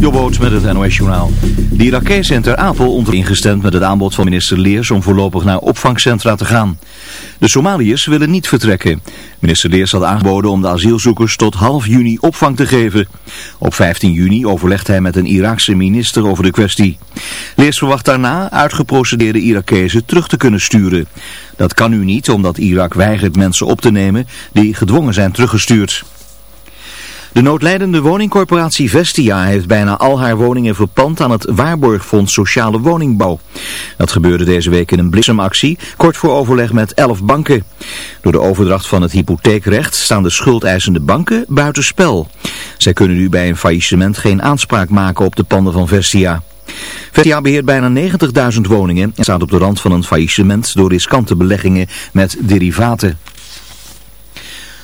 Jobboot met het NOS Journaal. De Apel onder ingestemd met het aanbod van minister Leers om voorlopig naar opvangcentra te gaan. De Somaliërs willen niet vertrekken. Minister Leers had aangeboden om de asielzoekers tot half juni opvang te geven. Op 15 juni overlegt hij met een Iraakse minister over de kwestie. Leers verwacht daarna uitgeprocedeerde Irakezen terug te kunnen sturen. Dat kan nu niet omdat Irak weigert mensen op te nemen die gedwongen zijn teruggestuurd. De noodlijdende woningcorporatie Vestia heeft bijna al haar woningen verpand aan het Waarborgfonds Sociale Woningbouw. Dat gebeurde deze week in een bliksemactie, kort voor overleg met elf banken. Door de overdracht van het hypotheekrecht staan de schuldeisende banken buitenspel. Zij kunnen nu bij een faillissement geen aanspraak maken op de panden van Vestia. Vestia beheert bijna 90.000 woningen en staat op de rand van een faillissement door riskante beleggingen met derivaten.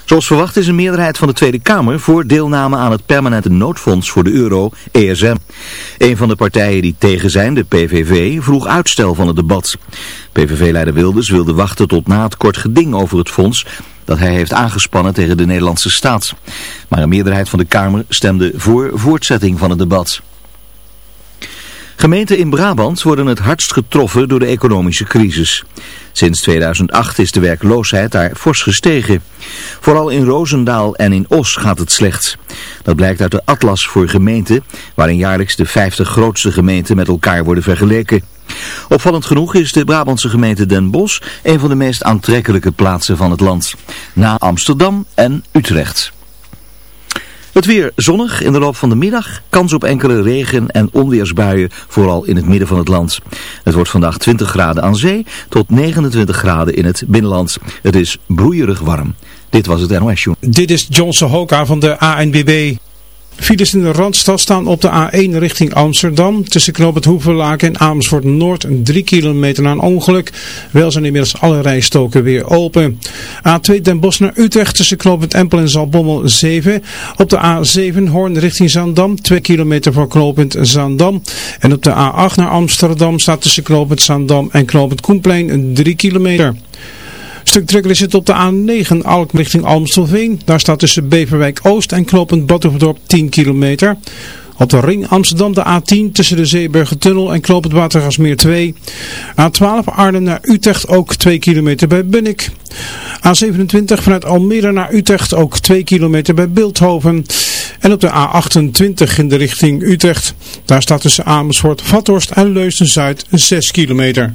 Zoals verwacht is een meerderheid van de Tweede Kamer voor deelname aan het permanente noodfonds voor de euro, ESM. Een van de partijen die tegen zijn, de PVV, vroeg uitstel van het debat. PVV-leider Wilders wilde wachten tot na het kort geding over het fonds dat hij heeft aangespannen tegen de Nederlandse staat. Maar een meerderheid van de Kamer stemde voor voortzetting van het debat. Gemeenten in Brabant worden het hardst getroffen door de economische crisis. Sinds 2008 is de werkloosheid daar fors gestegen. Vooral in Roosendaal en in Os gaat het slecht. Dat blijkt uit de atlas voor gemeenten, waarin jaarlijks de 50 grootste gemeenten met elkaar worden vergeleken. Opvallend genoeg is de Brabantse gemeente Den Bosch een van de meest aantrekkelijke plaatsen van het land. Na Amsterdam en Utrecht. Het weer zonnig in de loop van de middag. Kans op enkele regen- en onweersbuien, vooral in het midden van het land. Het wordt vandaag 20 graden aan zee tot 29 graden in het binnenland. Het is broeierig warm. Dit was het NOS Show. Dit is Johnson Hoka van de ANBB. Files in de Randstad staan op de A1 richting Amsterdam. Tussen Knoop het Hoevenlaak en Amersfoort Noord 3 kilometer na een ongeluk. Wel zijn inmiddels alle rijstoken weer open. A2 Den Bosch naar Utrecht tussen Knoop Empel en Zalbommel 7. Op de A7 Hoorn richting Zaandam 2 kilometer voor knooppunt Zaandam. En op de A8 naar Amsterdam staat tussen knooppunt Zaandam en knooppunt Koenplein 3 kilometer stuk drukker is op de A9 Alk richting Almstelveen. Daar staat tussen Beverwijk Oost en knooppunt Badhoevedorp 10 kilometer. Op de ring Amsterdam de A10 tussen de Zeebergentunnel en knooppunt Watergasmeer 2. A12 Arnhem naar Utrecht ook 2 kilometer bij Bunnik. A27 vanuit Almere naar Utrecht ook 2 kilometer bij Beeldhoven. En op de A28 in de richting Utrecht. Daar staat tussen Amersfoort, Vathorst en Leusden-Zuid 6 kilometer.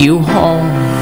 you home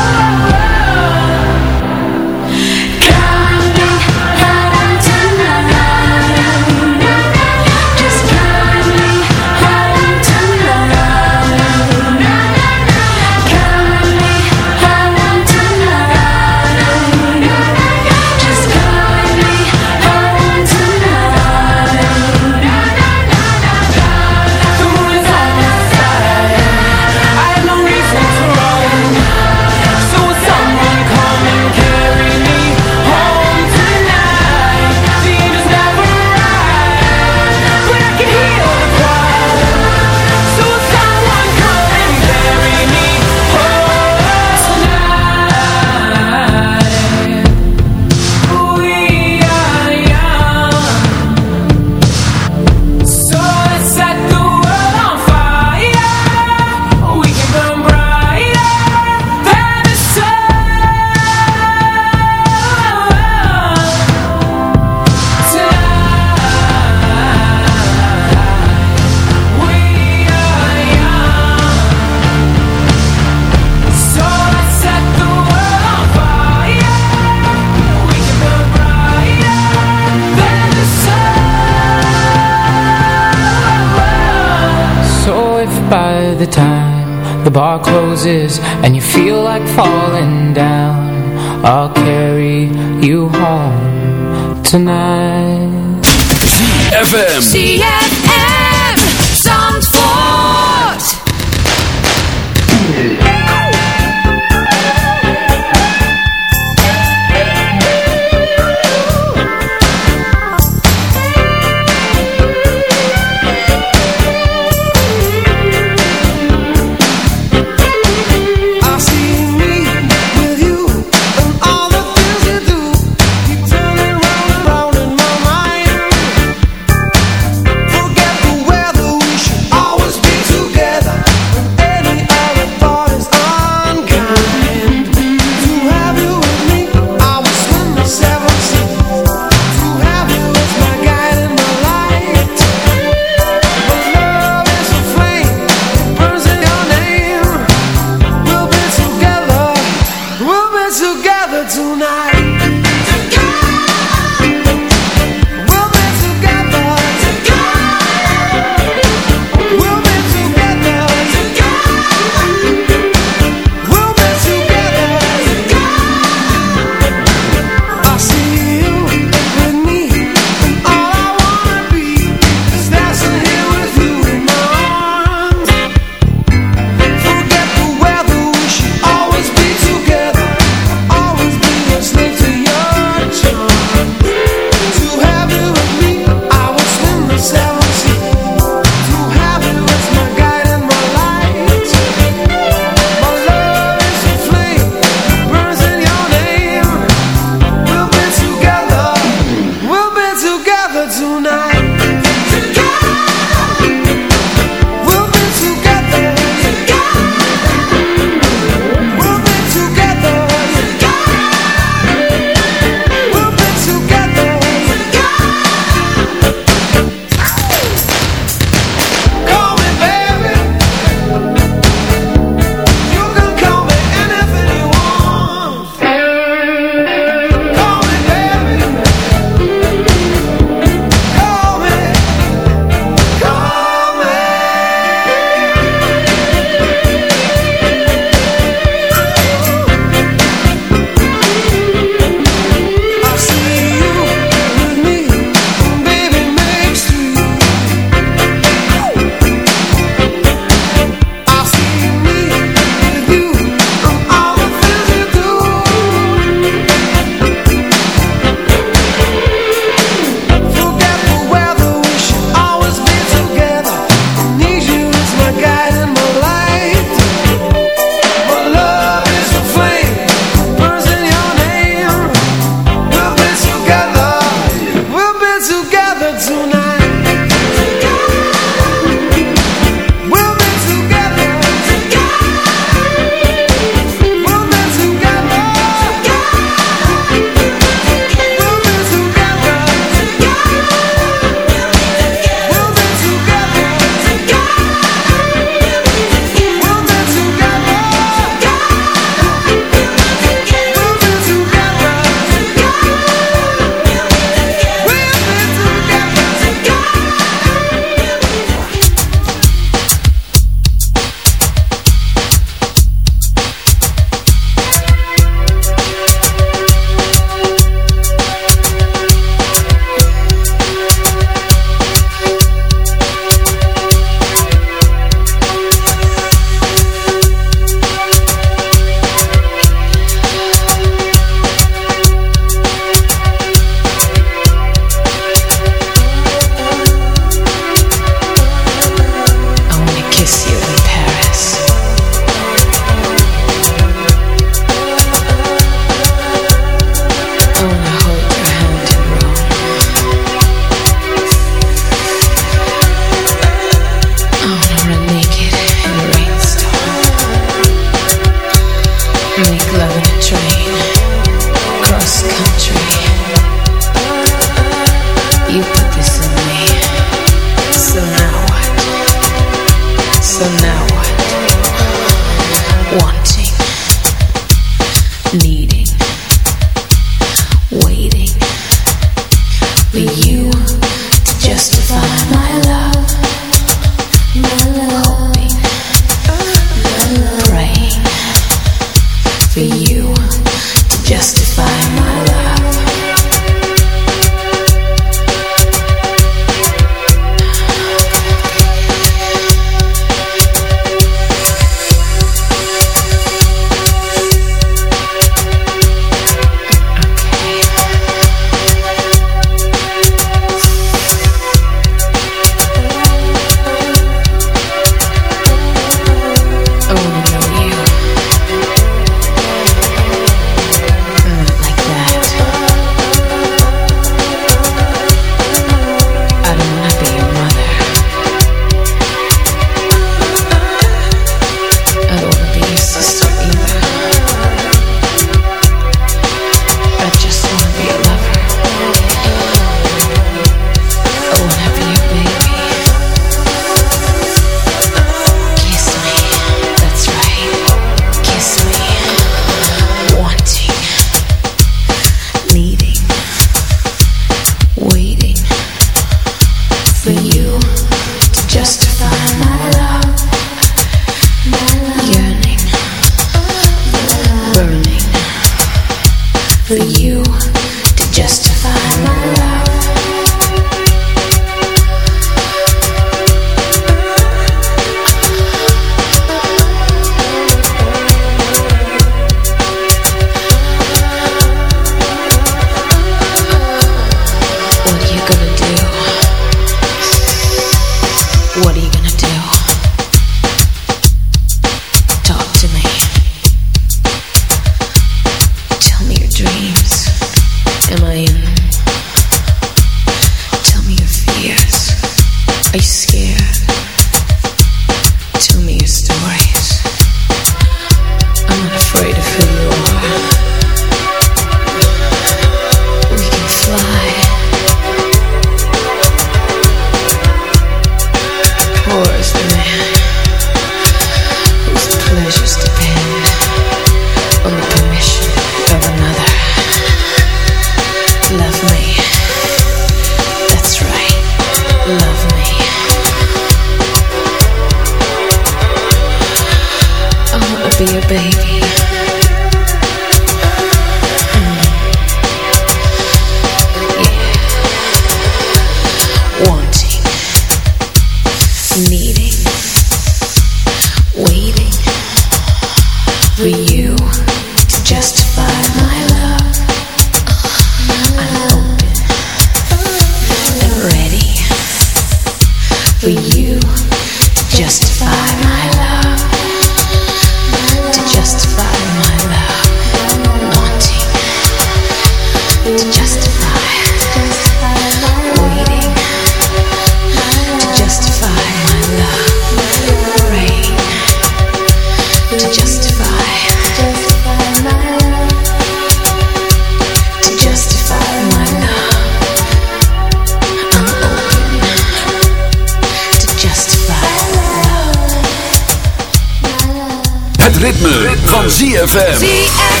ZFM.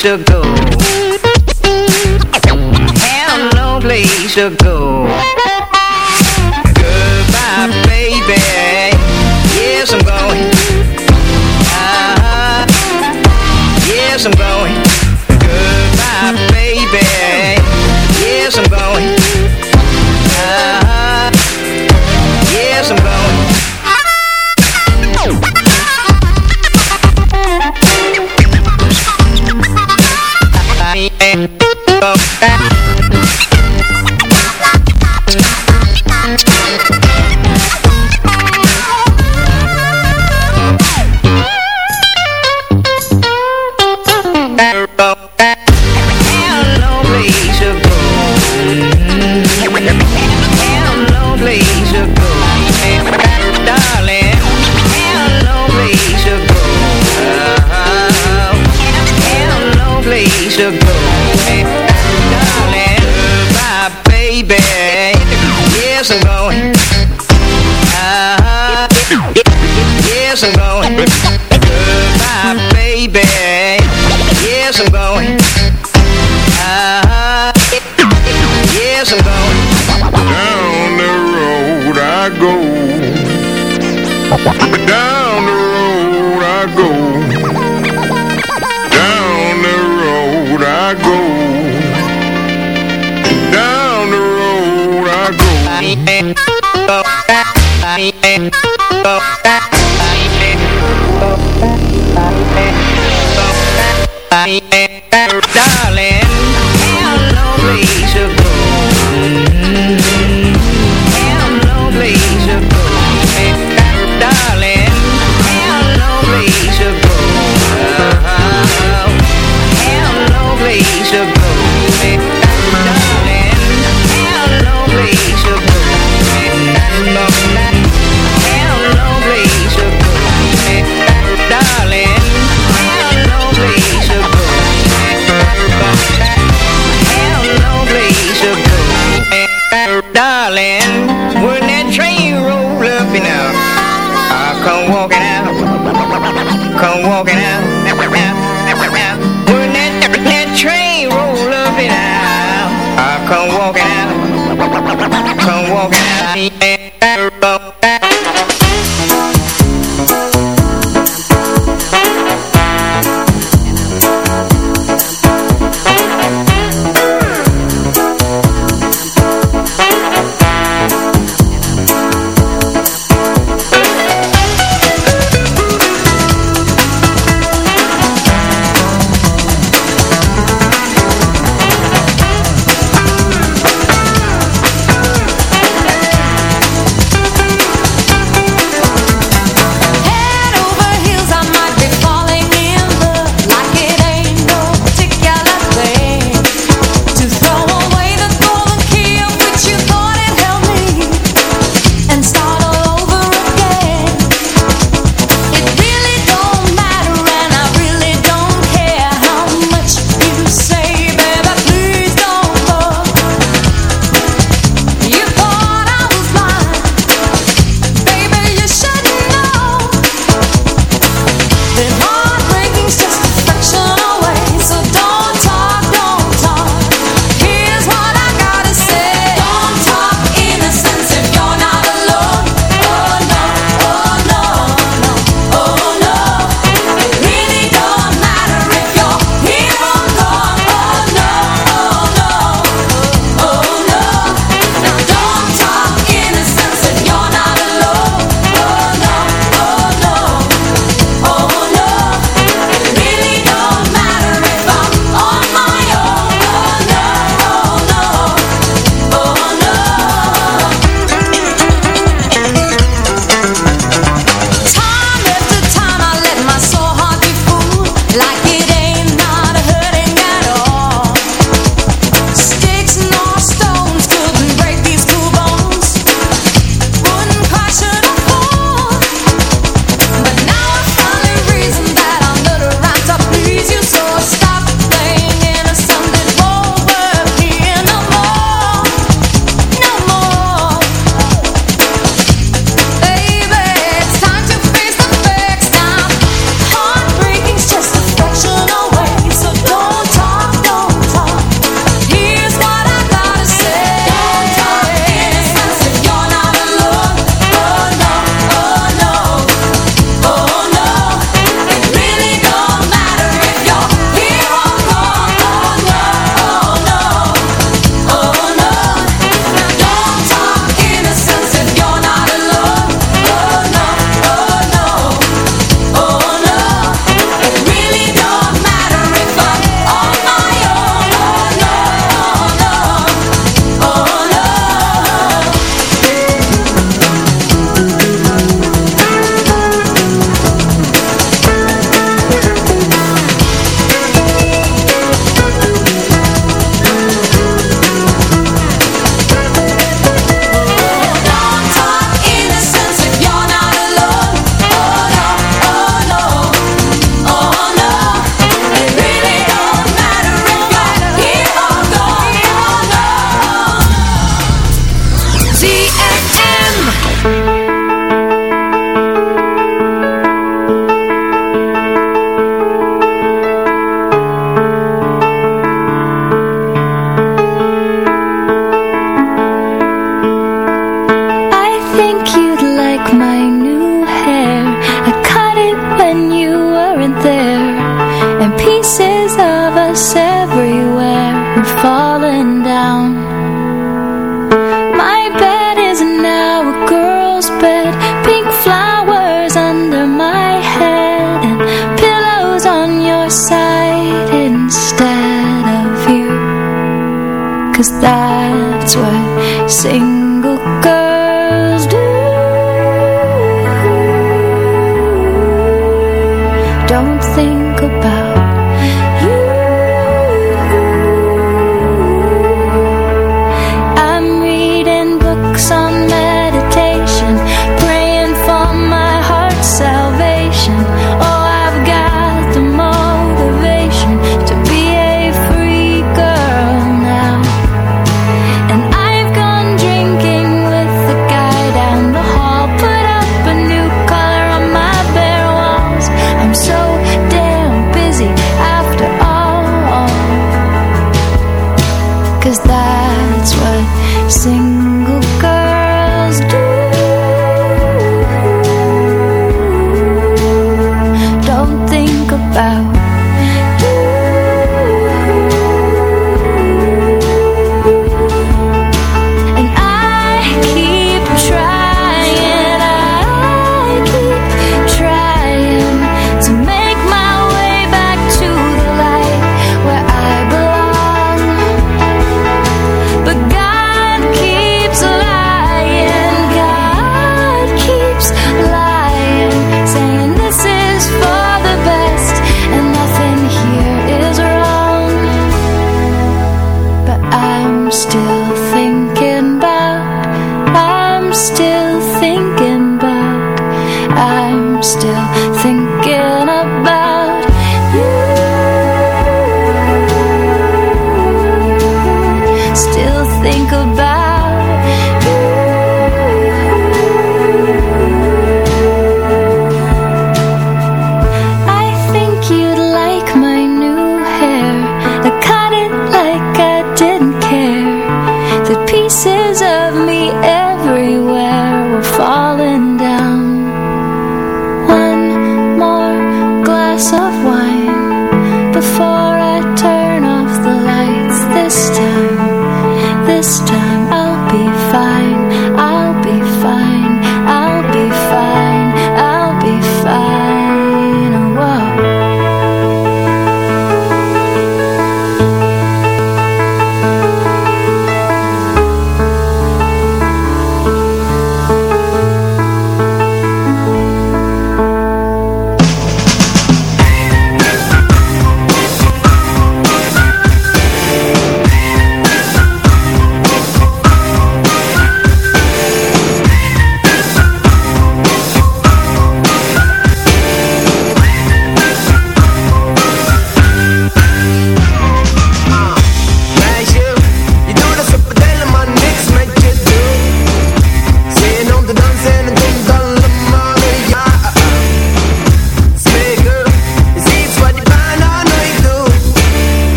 to go. Have no place to go. Yes, I'm going. Down the road I go. Down the road I go. Down the road I go. Down the road I go. Ah, oh, ah, oh, ah, I am darling, hello,